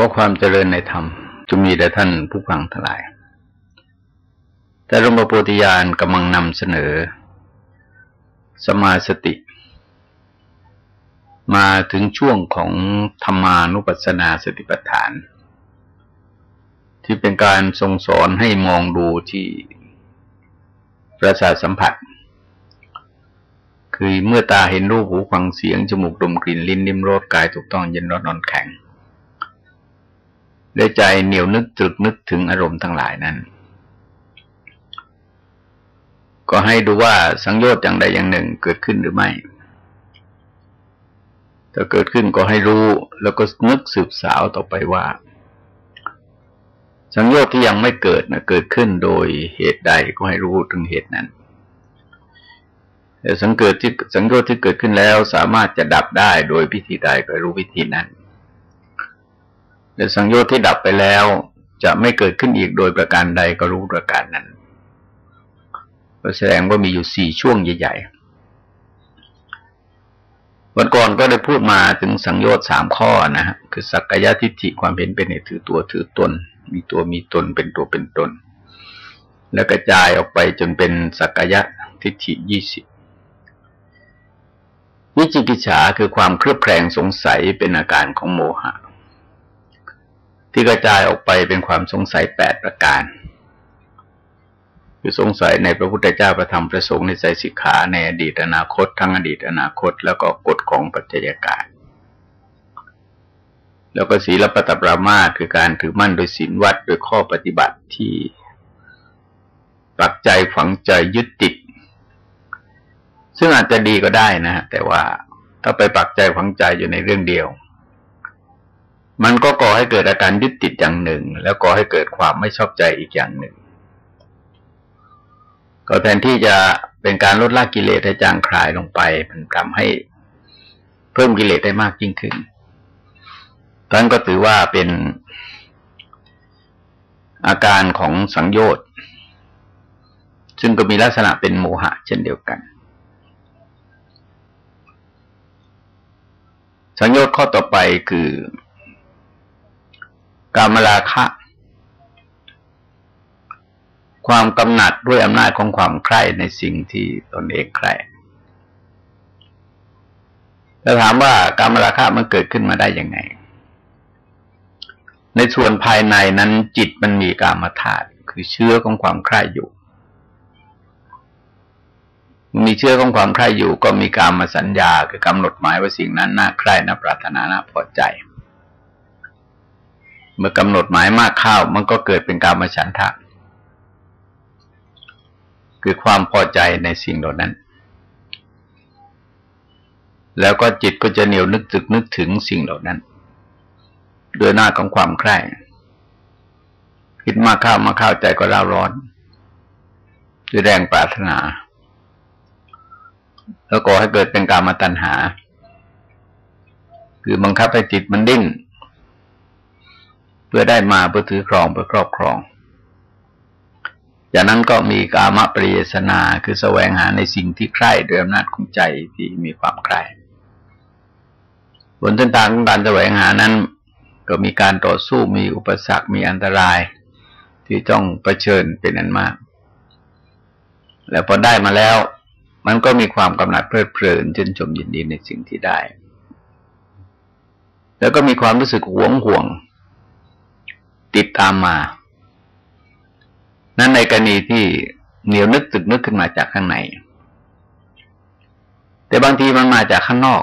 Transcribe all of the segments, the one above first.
ขอความเจริญในธรรมจงมีแด่ท่านผู้ฟังทั้งหลาย แต่หลวงพ่อโพธิญาณกำลังนำเสนอ สมาสติ มาถึงช่วงของธรรมานุปัสสนาสติปัฏฐาน ที่เป็นการทรงสอนให้มองดูที่ประสาทสัมผัส คือเมื่อตาเห็นรูปหูฟังเสียง จมูกดมกลิ่นลิ้นลิ้มรสกายถูกต้องเย็นร้อนนอนแข็ง ด้วยใจเหนียวนึกตรึกนึกถึงอารมณ์ทั้งหลายนั้น ก็ให้ดูว่าสังโยชน์อย่างใดอย่างหนึ่งเกิดขึ้นหรือไม่ถ้าเกิดขึ้นก็ให้รู้ แล้วก็นึกสืบสาวต่อไปว่า สังโยชน์ที่ยังไม่เกิดนะเกิดขึ้นโดยเหตุใดก็ให้รู้ถึงเหตุนั้นแต่สังเกิดที่สังโยชน์ที่เกิดขึ้นแล้วสามารถจะดับได้โดยพิธีใดก็รู้วิธีนั้น แต่สังโยชน์ที่ดับไปแล้ว จะไม่เกิดขึ้นอีกโดยประการใดก็รู้ประการนั้นก็แสดงว่ามีอยู่สี่ช่วงใหญ่ๆ วันก่อนก็ได้พูดมาถึงสังโยชน์สามข้อนะฮะคือสักกายทิฏฐิความเห็นเป็นเหตุถือตัวถือตน มีตัวมีตนเป็นตัวเป็นตน แล้วกระจายออกไปจนเป็นสักกายทิฏฐิยี่สิบวิจิกิจฉาคือความเครือบแคลงสงสัยเป็นอาการของโมหะ ที่กระจายออกไปเป็นความสงสัยแปดประการ คือสงสัยในพระพุทธเจ้าประธรรมประสงค์ในใจสิกขาในอดีตอนาคต ทั้งอดีตอนาคต แล้วก็กฎของปัจจัยการแล้วก็ศีลปฏิปรามาคือการถือมั่นโดยศีลวัดโดยข้อปฏิบัติที่ปักใจฝังใจยึดติด ซึ่งอาจจะดีก็ได้นะ แต่ว่าถ้าไปปักใจฝังใจอยู่ในเรื่องเดียว มันก็ก่อให้เกิดอาการยึดติดอย่างหนึ่ง แล้วก่อให้เกิดความไม่ชอบใจอีกอย่างหนึ่ง ก็แทนที่จะเป็นการลดละกิเลสให้จางคลายลงไป มันทำให้เพิ่มกิเลสได้มากยิ่งขึ้นทั้นก็ถือว่าเป็นอาการของสังโยชน์ ซึ่งก็มีลักษณะเป็นโมหะเช่นเดียวกัน สังโยชน์ข้อต่อไปคือ กามราคะ ความกำหนัดด้วยอำนาจของความใคร่ในสิ่งที่ตนเองใคร่จะถามว่ากามราคะมันเกิดขึ้นมาได้ยังไง ในส่วนภายในนั้นจิตมันมีกามธาตุคือเชื้อของความใคร่อยู่ มีเชื้อของความใคร่อยู่ ก็มีการมาสัญญา คือกำหนดหมายว่าสิ่งนั้นน่าใคร่น่าปรารถนาน่าพอใจ เมื่อกำหนดหมายมากเข้ามันก็เกิดเป็นการมาฉันทะ คือความพอใจในสิ่งเหล่านั้น แล้วก็จิตก็จะเหนียวนึกตึกนึกถึงสิ่งเหล่านั้นโดยหน้าของความใคร่คิดมากข้าวมาข้าวใจก็เล่าร้อนด้วยแรงปรารถนา แล้วก็ให้เกิดเป็นการมาตัณหา คือบังคับให้จิตมันดิ้น เพื่อได้มาเพื่อถือครองเพื่อครอบครอง จากนั้นก็มีกามปริยสนาคือแสวงหาในสิ่งที่ใคร่ด้วยอำนาจของใจที่มีความใคร่บนเส้นทางของการแสวงหานั้น ก็มีการต่อสู้มีอุปสรรคมีอันตราย ที่ต้องเผชิญเป็นอันมาก แล้วพอได้มาแล้ว มันก็มีความกำหนัดเพลิดเพลินจนชมยินดีในสิ่งที่ได้ แล้วก็มีความรู้สึกหวงห่วง ติดตามมา นั้นในกรณีที่เหนียวนึกตึกนึกขึ้นมาจากข้างใน แต่บางทีมันมาจากข้างนอก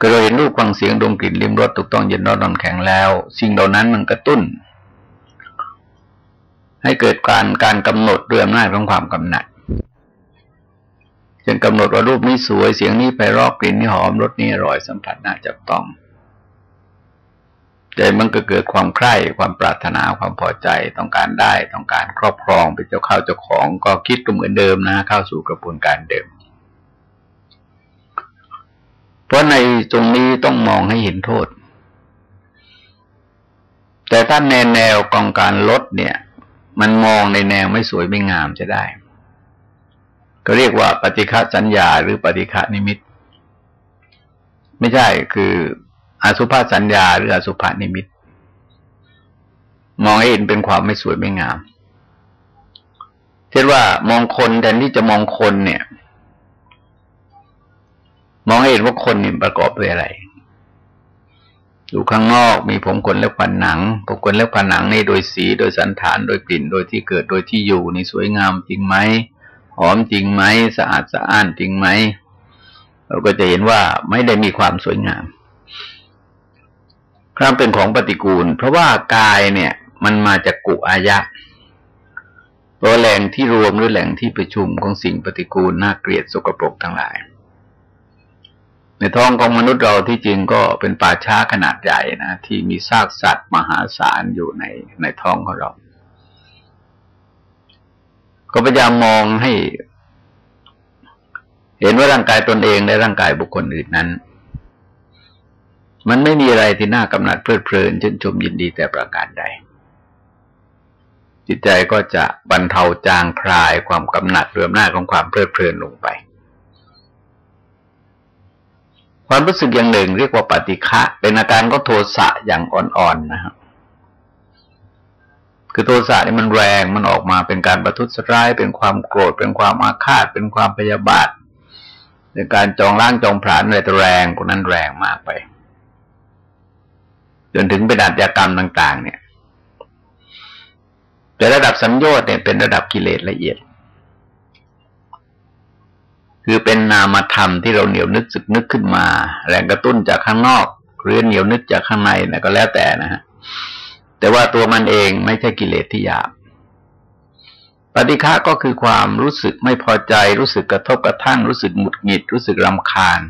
ก็เราเห็นรูปฟังเสียงดมกลิ่นลิ้มรสถูกต้องเย็นร้อนนอนแข็งแล้ว สิ่งเหล่านั้นมันกระตุ้น ให้เกิดการการกำหนดเรื่องหน้าของความกำหนัดเช่นกำหนดว่ารูปนี้สวยเสียงนี้ไพเราะกลิ่นนี้หอมรสนี้อร่อยสัมผัสน่าจับต้อง ใจมันก็เกิดความใคร่ความปรารถนาความพอใจต้องการได้ต้องการครอบครองเป็นเจ้าข้าวเจ้าของก็คิดก็เหมือนเดิมนะเข้าสู่กระบวนการเดิม เพราะในตรงนี้ต้องมองให้เห็นโทษ แต่ถ้าแนแนวกองการลดเนี่ย มันมองในแนวไม่สวยไม่งามจะได้ ก็เรียกว่าปฏิฆะสัญญาหรือปฏิฆะนิมิต ไม่ใช่คือ อสุภาสัญญา หรืออสุภานิมิต มองเห็นเป็นความไม่สวยไม่งาม เช่นว่ามองคนแทนที่จะมองคนเนี่ย มองเห็นว่าคนนี่ประกอบด้วยอะไร อยู่ข้างนอกมีผมขนและผันหนัง ผมขนและผันหนังนี่โดยสีโดยสันฐานโดยกลิ่น โดยที่เกิดโดยที่อยู่นี่สวยงามจริงไหมหอมจริงไหมสะอาดสะอ้านจริงไหมเราก็จะเห็นว่าไม่ได้มีความสวยงาม ครับเป็นของปฏิกูล เพราะว่ากายเนี่ย มันมาจากกุอายะตัวแหล่งที่รวมหรือแหล่งที่ประชุมของสิ่งปฏิกูลน่าเกลียดสกปรกทั้งหลาย ในท้องของมนุษย์เราที่จริงก็เป็นป่าช้าขนาดใหญ่นะที่มีซากสัตว์มหาศาลอยู่ในในท้องของเรา ก็พยายามมองให้ เห็นว่าร่างกายตนเองและร่างกายบุคคลอื่นนั้น มันไม่มีอะไรที่น่ากำหนัดเพลิดเพลินชื่นชมยินดีแต่ประการใด จิตใจก็จะบรรเทาจางคลายความกำหนัดเรื่มหน้าของความเพลิดเพลินลงไป ความรู้สึกอย่างหนึ่งเรียกว่าปฏิฆะเป็นอาการก็โทสะอย่างอ่อนๆนะครับคือโทสะนี่มันแรงมันออกมาเป็นการประทุษร้าย เป็นความโกรธ เป็นความอาฆาต เป็นความพยาบาทเป็นการจองล้างจองผลาญอะไรตัวแรงกว่านั้นแรงมากไป จนถึงเป็นอาชญากรรมต่าง ๆ เนี่ย แต่ระดับสัญญน์เนี่ยเป็นระดับกิเลสละเอียด คือเป็นนามธรรมที่เราเหนียวนึกสึกนึกขึ้นมา แรงกระตุ้นจากข้างนอก หรือเหนียวนึกจากข้างในนะก็แล้วแต่นะฮะแต่ว่าตัวมันเองไม่ใช่กิเลสที่หยาบปฏิฆะก็คือความรู้สึกไม่พอใจ รู้สึกกระทบกระทั่ง รู้สึกหงุดหงิด รู้สึกรำคาญ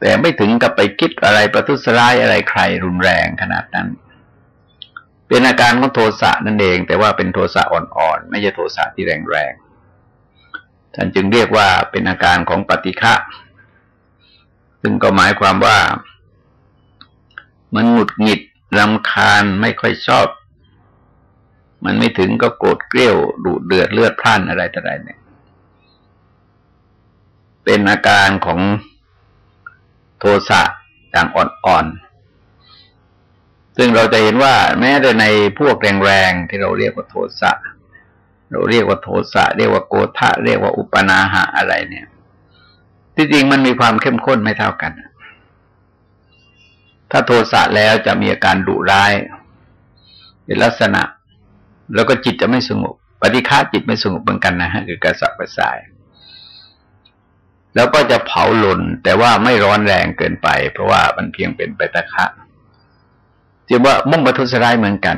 แต่ไม่ถึงกับไปคิดอะไรประทุษร้ายอะไรใครรุนแรงขนาดนั้น เป็นอาการของโทสะนั่นเอง แต่ว่าเป็นโทสะอ่อนๆ ไม่ใช่โทสะที่แรงๆ ท่านจึงเรียกว่าเป็นอาการของปฏิฆะซึ่งก็หมายความว่า มันหงุดหงิดรำคาญไม่ค่อยชอบ มันไม่ถึงก็โกรธเกลี้ยวดุเดือดเลือดพล่านอะไรต่ออะไรเนี่ย เป็นอาการของ โทสะต่างอ่อนๆ ซึ่งเราจะเห็นว่าแม้แต่ในพวกแรงๆ ที่เราเรียกว่าโทสะเราเรียกว่าโทสะเรียกว่าโกธะเรียกว่าอุปนาหะอะไรเนี่ย ที่จริงมันมีความเข้มข้นไม่เท่ากัน ถ้าโทสะแล้วจะมีอาการดุร้ายเป็นลักษณะ แล้วก็จิตจะไม่สงบ ปฏิฆาจิตไม่สงบเหมือนกันนะฮะคือกระสับกระส่าย แล้วก็จะเผาหล่นแต่ว่าไม่ร้อนแรงเกินไป เพราะว่ามันเพียงเป็นปฏิฆะจะว่ามุ่งประทุษร้ายเหมือนกัน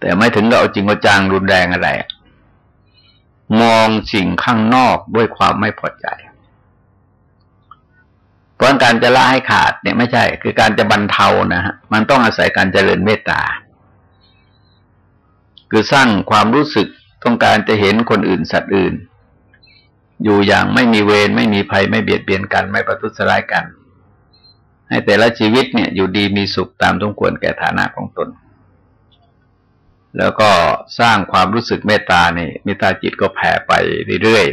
แต่ไม่ถึงกับเอาจริงเอาจังรุนแรงอะไร มองสิ่งข้างนอกด้วยความไม่พอใจเพราะการจะละให้ขาดเนี่ยไม่ใช่ คือการจะบรรเทานะฮะมันต้องอาศัยการเจริญเมตตา คือสร้างความรู้สึกต้องการจะเห็นคนอื่นสัตว์อื่น อยู่อย่างไม่มีเวรไม่มีภัยไม่เบียดเบียนกัน ไม่ประทุษร้ายกัน ให้แต่ละชีวิตเนี่ยอยู่ดีมีสุขตามต้องควรแก่ฐานะของตน แล้วก็สร้างความรู้สึกเมตตานี่เมตตาจิตก็แผ่ไปเรื่อย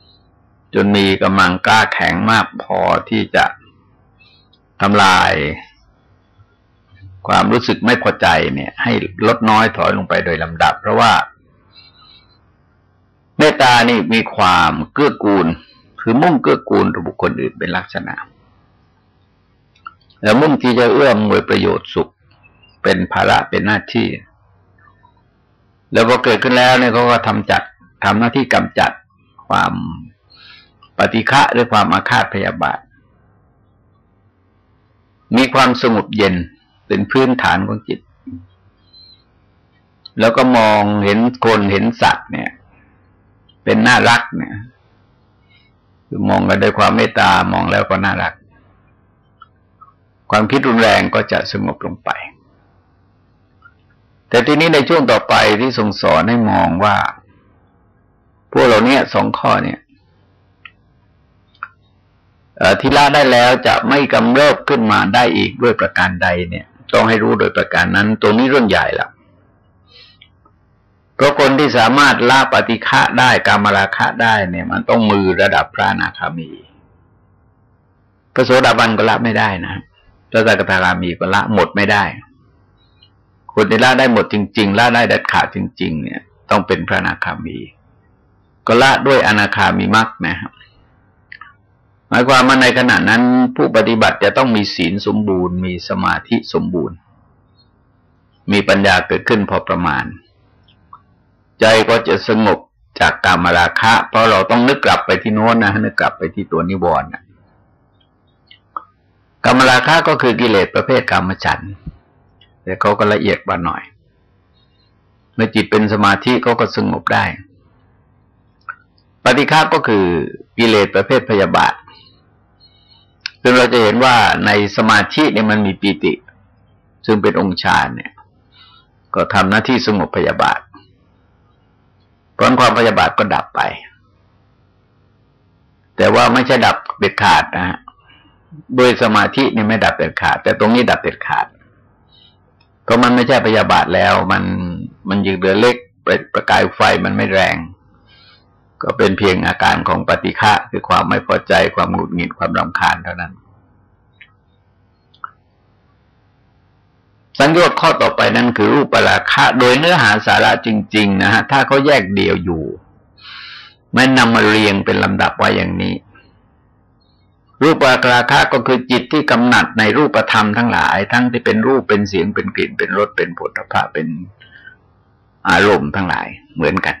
ๆจนมีกำลังกล้าแข็งมากพอที่จะทำลาย ความรู้สึกไม่พอใจเนี่ย ให้ลดน้อยถอยลงไปโดยลำดับ เพราะว่า เมตตานี่มีความเกื้อกูล คือมุ่งเกื้อกูลต่อบุคคลอื่นเป็นลักษณะ แล้วมุ่งที่จะเอื้อมมวยประโยชน์สุข เป็นภาระเป็นหน้าที่ แล้วพอเกิดขึ้นแล้วเนี่ยเขาก็ทำจัดทำหน้าที่กำจัดความปฏิฆะหรือความอาฆาตพยาบาท มีความสงบเย็นเป็นพื้นฐานของจิต แล้วก็มองเห็นคนเห็นสัตว์เนี่ย เป็นน่ารักเนี่ยคือมองกันด้วยความเมตตามองแล้วก็น่ารัก ความคิดรุนแรงก็จะสงบลงไป แต่ทีนี้ในช่วงต่อไปที่ทรงสอนให้มองว่า พวกเราเนี้ยสองข้อเนี่ยที่ละได้แล้วจะไม่กำเริบขึ้นมาได้อีกด้วยประการใดเนี่ย ต้องให้รู้โดยประการนั้น ตรงนี้เรื่องใหญ่ละ เพราะคนที่สามารถละปฏิฆะได้กามราคะได้เนี่ย มันต้องมือระดับพระนาคามี พระโสดาบันก็ละไม่ได้นะพระสกทาคามีก็ละหมดไม่ได้คนที่ละได้หมดจริง ๆละได้ด็ดขาดจริง ๆ เนี่ย ต้องเป็นพระนาคามี ก็ละด้วยอนาคามีมรรคนะครับหมายความว่าในขณะนั้นผู้ปฏิบัติจะต้องมีศีลสมบูรณ์ มีสมาธิสมบูรณ์ มีปัญญาเกิดขึ้นพอประมาณ ใจก็จะสงบจากกามราคะ เพราะเราต้องนึกกลับไปที่โน้นนะนึกกลับไปที่ตัวนิวรณ์กามราคะก็คือกิเลสประเภทกามฉันแต่เขาก็ละเอียดกว่าหน่อย เมื่อจิตเป็นสมาธิเขาก็สงบได้ ปฏิฆาก็คือกิเลสประเภทพยาบาทซึ่งเราจะเห็นว่าในสมาธิเนี่ยมันมีปีติ ซึ่งเป็นองค์ฌานเนี่ย ก็ทำหน้าที่สงบพยาบาท ราะความพยาบาทก็ดับไป แต่ว่าไม่ใช่ดับเด็ดขาดนะฮะโดยสมาธินี่ไม่ดับเด็ดขาด แต่ตรงนี้ดับเด็ดขาด เพราะมันไม่ใช่พยาบาทแล้ว มันมันยืดเดือเล็กประกายไฟมันไม่แรง ก็เป็นเพียงอาการของปฏิฆะคือความไม่พอใจความหงุดหงิดความรำคาญเท่านั้น สังโยชน์ข้อต่อไปนั่นคือรูปราคะ โดยเนื้อหาสาระจริง ๆ นะฮะ ถ้าเขาแยกเดี่ยวอยู่ ไม่นำมาเรียงเป็นลำดับไว้อย่างนี้ รูปราคะก็คือจิตที่กำหนัดในรูปธรรมทั้งหลาย ทั้งที่เป็นรูปเป็นเสียงเป็นกลิ่นเป็นรสเป็นผลิภัณฑ์เป็นอารมณ์ทั้งหลายเหมือนกัน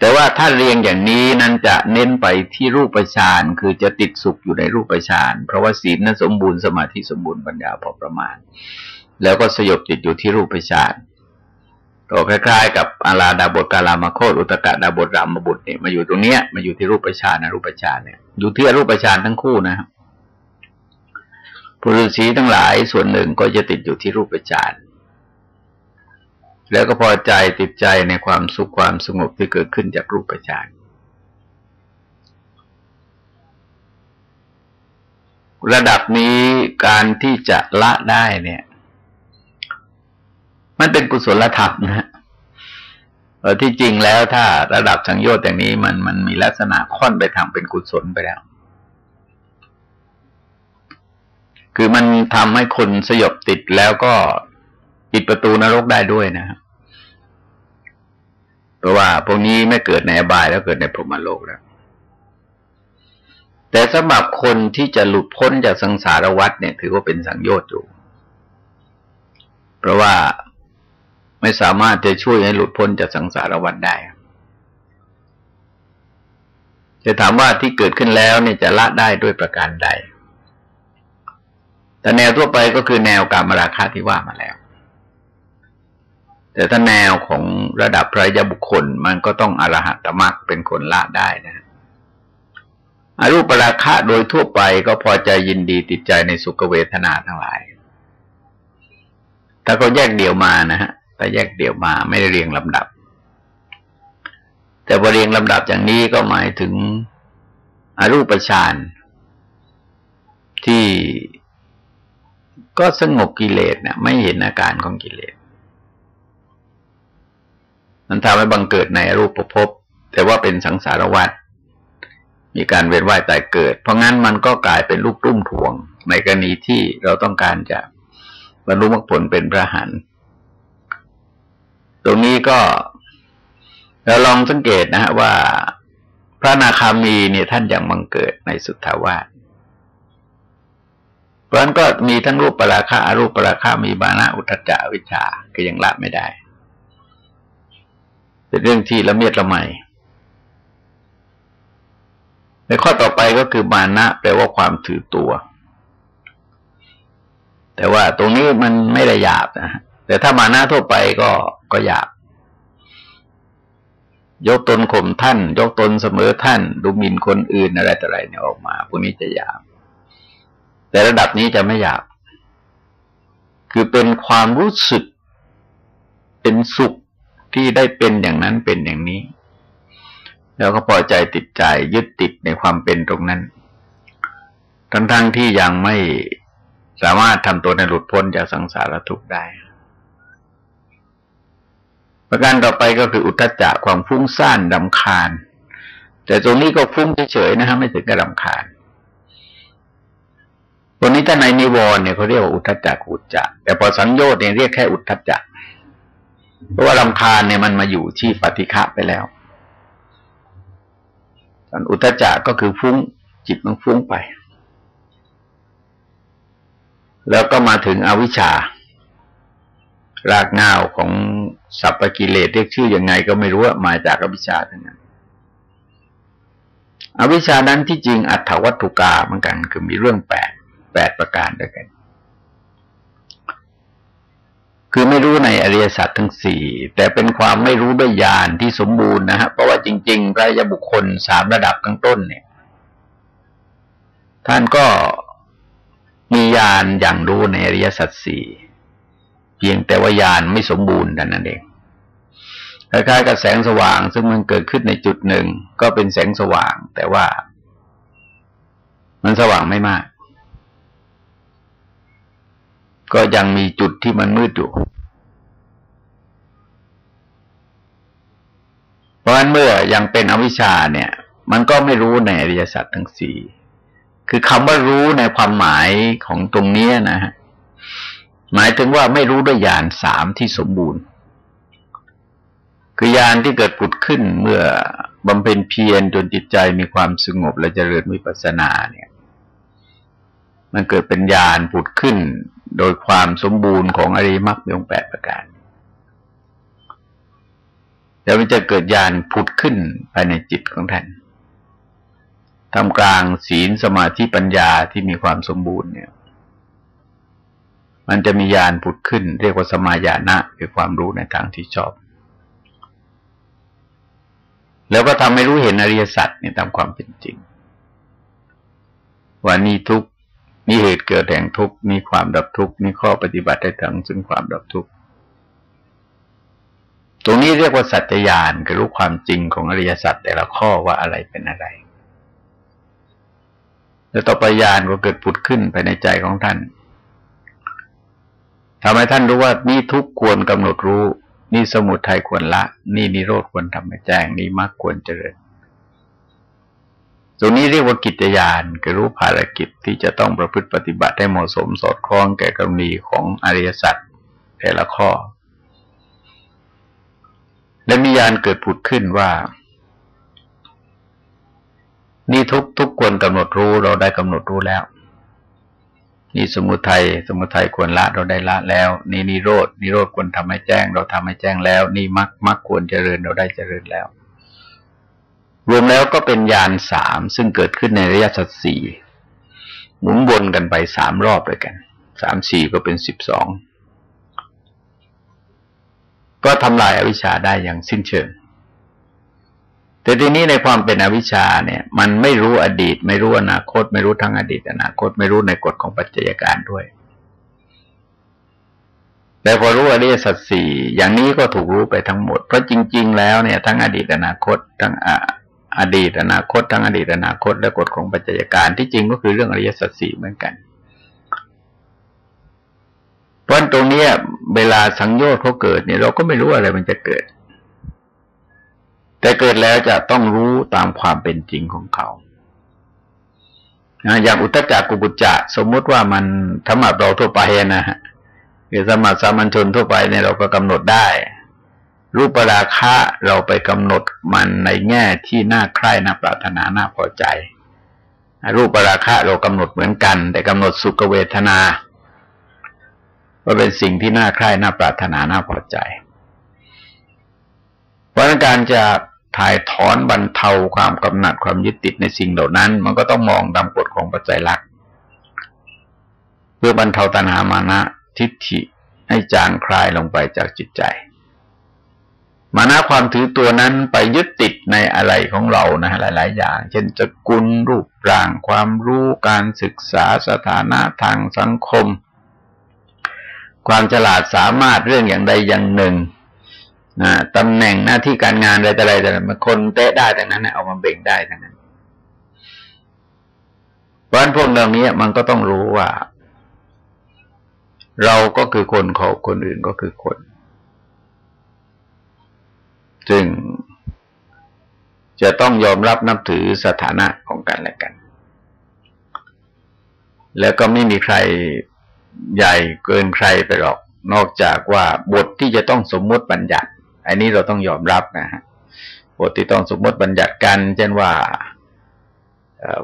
แต่ว่าถ้าเรียงอย่างนี้นั้นจะเน้นไปที่รูปฌานคือจะติดสุขอยู่ในรูปฌานเพราะว่าศีลนั้นสมบูรณ์สมาธิสมบูรณ์ปัญญาพอประมาณ แล้วก็สยบจิตอยู่ที่รูปฌานก็คล้ายๆ กับอาลาดาบทกาลามาโคตอุตกะดาบทรามบุตรเนี่ยมาอยู่ตรงเนี้ยมาอยู่ที่รูปฌานนะรูปฌานเนี่ยอยู่ที่รูปฌานทั้งคู่นะครับปุรุษีทั้งหลายส่วนหนึ่งก็จะติดอยู่ที่รูปฌาน แล้วก็พอใจติดใจในความสุขความสงบที่เกิดขึ้นจากรูปฌานระดับนี้การที่จะละได้เนี่ย มันเป็นกุศลธรรมนะฮะที่จริงแล้วถ้าระดับสังโยชน์อย่างนี้มันมันมีลักษณะค่อนไปทางเป็นกุศลไปแล้ว คือมันทำให้คนสยบติดแล้วก็ ปิดประตูนรกได้ด้วยนะครับเพราะว่าพวกนี้ไม่เกิดในอบายแล้วเกิดในพรหมโลกแล้ว แต่สำหรับคนที่จะหลุดพ้นจากสังสารวัฏเนี่ย ถือว่าเป็นสังโยชน์อยู่ เพราะว่าไม่สามารถจะช่วยให้หลุดพ้นจากสังสารวัฏได้จะถามว่าที่เกิดขึ้นแล้วเนี่ยจะละได้ด้วยประการใด แต่แนวทั่วไปก็คือแนวการมราคาที่ว่ามาแล้ว แต่ถ้าแนวของระดับพระยาบุคคล มันก็ต้องอรหัตมรรคเป็นคนละได้นะอารูปราคะโดยทั่วไปก็พอใจยินดีติดใจในสุขเวทนาทั้งหลาย ถ้าก็แยกเดี่ยวมานะฮะแต่แยกเดี่ยวมาไม่ได้เรียงลำดับ แต่พอเรียงลำดับอย่างนี้ก็หมายถึงอรูปฌานที่ก็สงบกิเลสนี่ยไม่เห็นอาการของกิเลส มันทำให้บังเกิดในรูปภพแต่ว่าเป็นสังสารวัฏมีการเวียนว่ายตายเกิด เพราะงั้นมันก็กลายเป็นลูกตุ้มทวง ในกรณีที่เราต้องการจะบรรลุมรรคผลเป็นพระหันตรงนี้ก็เราลองสังเกตนะฮะว่าพระนาคามีเนี่ยท่านยังบังเกิดในสุทธาวาสเพราะนั้นก็มีทั้งรูปปราคาอารูปปราคามีบานะอุทจจาวิชาก็ยังละไม่ได้ เป็นเรื่องที่ละเมียดละไมในข้อต่อไปก็คือมานะแปลว่าความถือตัว แต่ว่าตรงนี้มันไม่ได้หยาบนะแต่ถ้ามานะทั่วไปก็ก็หยาบ ยกตนข่มท่าน ยกตนเสมอท่าน ดูหมิ่นคนอื่นอะไรต่ออะไรเนี่ยออกมา พวกนี้จะหยาบ แต่ระดับนี้จะไม่หยาบ คือเป็นความรู้สึก เป็นสุข ที่ได้เป็นอย่างนั้นเป็นอย่างนี้ แล้วก็พอใจติดใจยึดติดในความเป็นตรงนั้น ทั้งๆทที่ยังไม่สามารถทำตัวในหลุดพ้นจากสังสารทุกข์ได้ ประการต่อไปก็คืออุทจจะความฟุ้งซ่านดำคาญ แต่ตรงนี้ก็ฟุ้งเฉยๆนะฮะไม่ถึงกับดำคาญตัวนี้ถ้าในนิวรณ์เนี่ยเขาเรียกว่าอุทจจักอุจจะแต่พอสังโยชน์เนี่ยเรียกแค่อุทจจะ เพราะว่าลำคาญเนี่ยมันมาอยู่ที่ปฏิฆะไปแล้วอุทจจะก็คือฟุ้งจิตมันฟุ้งไป แล้วก็มาถึงอวิชชารากเงาของสัพพกิเลสเรียกชื่ออยังไงก็ไม่รู้ว่ามาจากอวิชชาทั้งนั้นอวิชชานั้นที่จริงอัตถวัตถุกาเหมือนกัน คือมีเรื่องแปดแปดประการด้วยกัน คือไม่รู้ในอริยสัจทั้งสี่แต่เป็นความไม่รู้ด้วยญาณที่สมบูรณ์นะฮะเพราะว่าจริงๆพระยบุคคลสามระดับข้างต้นเนี่ย ท่านก็มีญาณอย่างรู้ในอริยสัจสี่เพียงแต่ว่าญาณไม่สมบูรณ์นั่นเองคล้ายๆกับแสงสว่างซึ่งมันเกิดขึ้นในจุดหนึ่ง ก็เป็นแสงสว่าง แต่ว่า มันสว่างไม่มาก ก็ยังมีจุดที่มันมืดอยู่ เพราะฉะนั้นเมื่อยังเป็นอวิชชาเนี่ย มันก็ไม่รู้ในอริยสัจทั้งสี่ คือคำว่ารู้ในความหมายของตรงนี้นะฮะ หมายถึงว่าไม่รู้ด้วยญาณสามที่สมบูรณ์ คือยานที่เกิดผุดขึ้นเมื่อบำเพ็ญเพียรจนจิตใจมีความสงบและเจริญวิปัสสนาเนี่ย มันเกิดเป็นญาณผุดขึ้น โดยความสมบูรณ์ของอริมักมีองแปดประการแล้วมันจะเกิดญาณผุดขึ้นภายในจิตของท่านทำกลางศีลสมาธิปัญญาที่มีความสมบูรณ์เนี่ย มันจะมีญาณผุดขึ้น เรียกว่าสมาญาณะคือความรู้ในทางที่ชอบ แล้วก็ทำให้รู้เห็นอริยสัจเนี่ยตามความเป็นจริงว่านี่ทุก มีเหตุเกิดแห่งทุกข์มีความดับทุกข์มีข้อปฏิบัติได้ถึงซึ่งความดับทุกข์ตรงนี้เรียกว่าสัจจญาณคือรู้ความจริงของอริยสัจแต่ละข้อว่าอะไรเป็นอะไร แล้วต่อไปญาณก็เกิดผุดขึ้นภายในใจของท่านทำให้ท่านรู้ว่านี่ทุกควรกำหนดรู้ นี่สมุทัยควรละ นี่นิโรธควรทำให้แจ้ง นี่มรรคควรเจริญ ตรงนี้เรียกว่ากิจยานคือรู้ภารกิจที่จะต้องประพฤติปฏิบัติให้เหมาะสมสอดคล้องแก่กรณีของอริยสัจแต่ละข้อ และมียานเกิดผุดขึ้นว่า นี่ทุกทุกควรกำหนดรู้เราได้กำหนดรู้แล้ว นี่สมุทัยสมุทัยควรละเราได้ละแล้ว นี่นิโรดนิโรธควรทำให้แจ้ง เราทำให้แจ้งแล้ว นี่มรรคมรรคควรเจริญเราได้เจริญแล้ว รวมแล้วก็เป็นญาณสามซึ่งเกิดขึ้นในระยะสัตสี่หมุนวนกันไปสามรอบเลยกันสามสี่ก็เป็นสิบสองก็ทำลายอาวิชชาได้อย่างสิ้นเชิง แต่ทีนี้ในความเป็นอวิชชาเนี่ย มันไม่รู้อดีต ไม่รู้อนาคต ไม่รู้ทั้งอดีต อนาคตไม่รู้ในกฎของปัจจัยการด้วย แต่พอรู้อริยสัจสี่อย่างนี้ก็ถูกรู้ไปทั้งหมด เพราะจริง ๆ แล้วเนี่ย ทั้งอดีตอนาคต ทั้ง อดีตอนาคตทั้งอดีตอนาคตและกฎของปัจจัยการที่จริงก็คือเรื่องอริยสัจสี่เหมือนกันเพราะตรงนี้เวลาสังโยชน์เขาเกิดเนี่ยเราก็ไม่รู้อะไรมันจะเกิด แต่เกิดแล้วจะต้องรู้ตามความเป็นจริงของเขาอย่างอุตจักกุบุจจะสมมุติว่ามันธรรมะเราทั่วไปนะฮะคือสมัติสามัญชนทั่วไปเนี่ยเราก็กำหนดได้ รูปราคะเราไปกำหนดมันในแง่ที่น่าใคร่น่าปรารถนาน่าพอใจ รูปราคะเรากำหนดเหมือนกัน แต่กำหนดสุขเวทนาว่าเป็นสิ่งที่น่าใคร่น่าปรารถนาน่าพอใจเพราะการจะถ่ายถอนบรรเทาความกำหนัดความยึดติดในสิ่งเหล่านั้น มันก็ต้องมองตามกฎของปัจจัยลัก เพื่อบรรเทาตัณหามานะทิฏฐิให้จางคลายลงไปจากจิตใจ มานะความถือตัวนั้นไปยึดติดในอะไรของเรานะหลาย ๆ อย่าง เช่นสกุลรูปร่าง ความรู้การศึกษาสถานะทางสังคม ความฉลาดสามารถเรื่องอย่างใดอย่างหนึ่งนะตำแหน่งหน้าที่การงานอะไรแต่อะไรแต่มันคนเตะได้แต่นั้นนะเอามาเบ่งได้แต่นั้น เพราะฉะนั้นพวกเหล่านี้มันก็ต้องรู้ว่า เราก็คือคนของคนอื่นก็คือคน จึงจะต้องยอมรับนับถือสถานะของกันและกัน แล้วก็ไม่มีใครใหญ่เกินใครไปหรอก นอกจากว่าบทที่จะต้องสมมติบัญญัติ อันนี้เราต้องยอมรับนะฮะ บทที่ต้องสมมติบัญญัติกัน เช่นว่า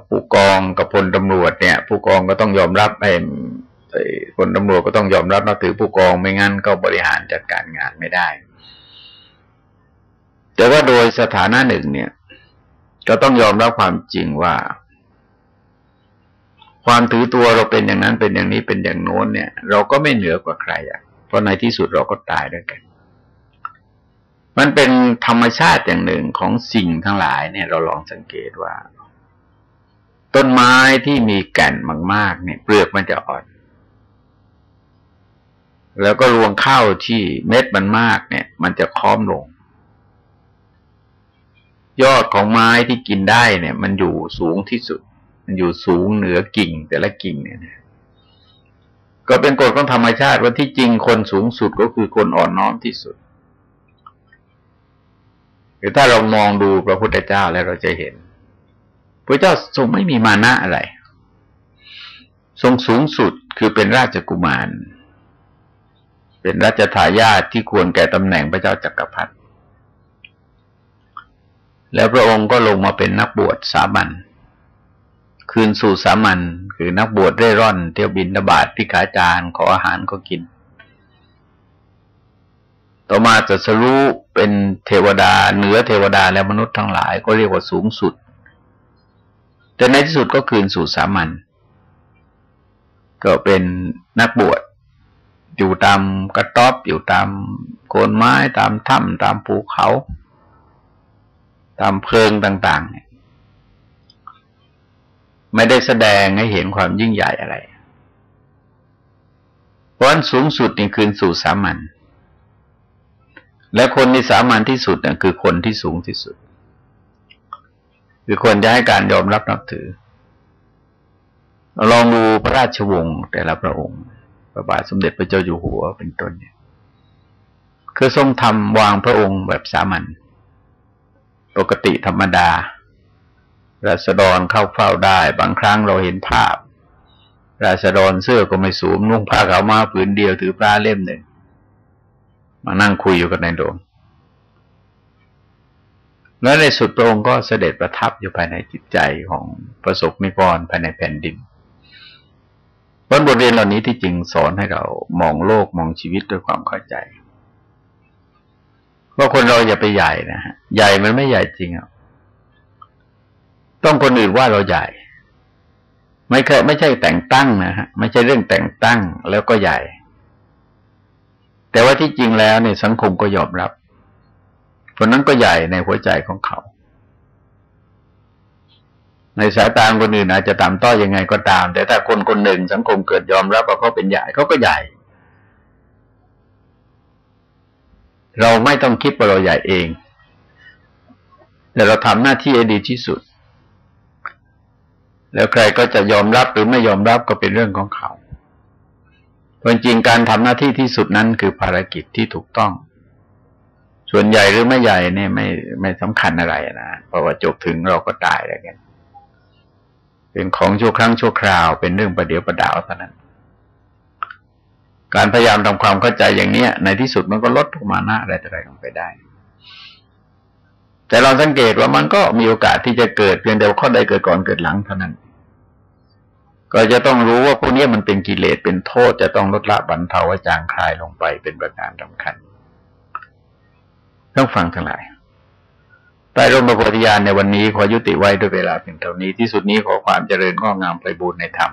ผู้กองกับพลตำรวจเนี่ย ผู้กองก็ต้องยอมรับไอ้คนตำรวจก็ต้องยอมรับนับถือผู้กองไม่งั้นก็บริหารจัดการงานไม่ได้ แต่ว่าโดยสถานะหนึ่งเนี่ย ก็ต้องยอมรับความจริงว่า ความถือตัวเราเป็นอย่างนั้นเป็นอย่างนี้เป็นอย่างโน้นเนี่ย เราก็ไม่เหนือกว่าใครอะ เพราะในที่สุดเราก็ตายด้วยกัน มันเป็นธรรมชาติอย่างหนึ่งของสิ่งทั้งหลายเนี่ย เราลองสังเกตว่า ต้นไม้ที่มีแก่นมากๆเนี่ย เปลือกมันจะอ่อนแล้วก็รวงข้าวที่เม็ดมันมากเนี่ย มันจะค้อมลง ยอดของไม้ที่กินได้เนี่ย มันอยู่สูงที่สุด มันอยู่สูงเหนือกิ่ง แต่ละกิ่งเนี่ยก็เป็นกฎของธรรมชาติว่าที่จริงคนสูงสุดก็คือคนอ่อนน้อมที่สุดหรือถ้าเรามองดูพระพุทธเจ้าแล้วเราจะเห็น พระเจ้าทรงไม่มีมานะอะไร ทรงสูงสุดคือเป็นราชกุมาร เป็นรัชทายาทที่ควรแก่ตำแหน่งพระเจ้าจักรพรรดิ แล้วพระองค์ก็ลงมาเป็นนักบวชสามัญคืนสู่สามัญคือนักบวชเร่ร่อน เที่ยวบินระบาดพิขาจารขออาหารก็กิน ต่อมาจะสรู้เป็นเทวดาเหนือเทวดาและมนุษย์ทั้งหลายก็เรียกว่าสูงสุด แต่ในที่สุดก็คืนสู่สามัญก็เป็นนักบวชอยู่ตามกระต๊อบอยู่ตามโคนไม้ตามถ้ำตามภูเขา ตามเพลิงต่างๆ ไม่ได้แสดงให้เห็นความยิ่งใหญ่อะไรเพราะสูงสุดนี่คืนสู่สามัญและคนที่สามัญที่สุดน่ะคือคนที่สูงที่สุด คือคนจะให้การยอมรับนับถือลองดูพระราชวงศ์แต่ละพระองค์ พระบาทสมเด็จพระเจ้าอยู่หัวเป็นต้นเนี่ยคือทรงทำวางพระองค์แบบสามัญ ปกติธรรมดาราษฎรเข้าเฝ้าได้ บางครั้งเราเห็นภาพ ราษฎรเสื้อก็ไม่สูงนุ่งผ้าขาวมาผืนเดียวถือปลาเล่มหนึ่ง มานั่งคุยอยู่กับในหลวงแล้วในสุดพระองค์ก็เสด็จประทับอยู่ภายในจิตใจของประสบนิกรภายในแผ่นดินบทเรียนเหล่านี้ที่จริงสอนให้เรามองโลกมองชีวิตด้วยความเข้าใจ ว่าคนเราอย่าไปใหญ่นะฮะใหญ่มันไม่ใหญ่จริงอะต้องคนอื่นว่าเราใหญ่ ไม่เคยไม่ใช่แต่งตั้งนะฮะไม่ใช่เรื่องแต่งตั้งแล้วก็ใหญ่ แต่ว่าที่จริงแล้วเนี่ยสังคมก็ยอมรับคนนั้นก็ใหญ่ในหัวใจของเขา ในสายตาคนอื่นอาจจะตามต้อยังไงก็ตาม แต่ถ้าคนคนหนึ่งสังคมเกิดยอมรับว่าเขาเป็นใหญ่เขาก็ใหญ่ เราไม่ต้องคิดว่าเราใหญ่เอง แต่เราทำหน้าที่ให้ดีที่สุด แล้วใครก็จะยอมรับหรือไม่ยอมรับก็เป็นเรื่องของเขาจริงการทำหน้าที่ที่สุดนั้นคือภารกิจที่ถูกต้อง ส่วนใหญ่หรือไม่ใหญ่เนี่ยไม่ไม่สำคัญอะไรนะเพราะว่าจบถึงเราก็ตายแล้วกันเป็นของชั่วครั้งชั่วคราวเป็นเรื่องประเดี๋ยวประดาวเท่านั้น การพยายามทำความเข้าใจอย่างเนี้ย ในที่สุดมันก็ลดประมาน้าอะไรต่ออะไรลงไปได้ แต่เราสังเกตว่ามันก็มีโอกาสที่จะเกิดเพียงแต่ข้อใดเกิดก่อนเกิดหลังเท่านั้น ก็จะต้องรู้ว่าพวกนี้มันเป็นกิเลสเป็นโทษจะต้องลดละบรรเทาจางคลายลงไปเป็นประการสำคัญต้องฟังทั้งหลายใต้ร่มพระโพธิญาณในวันนี้ขอยุติไว้ด้วยเวลาเพียงเท่านี้ที่สุดนี้ขอความเจริญงอกงามไปบูรณนธรรม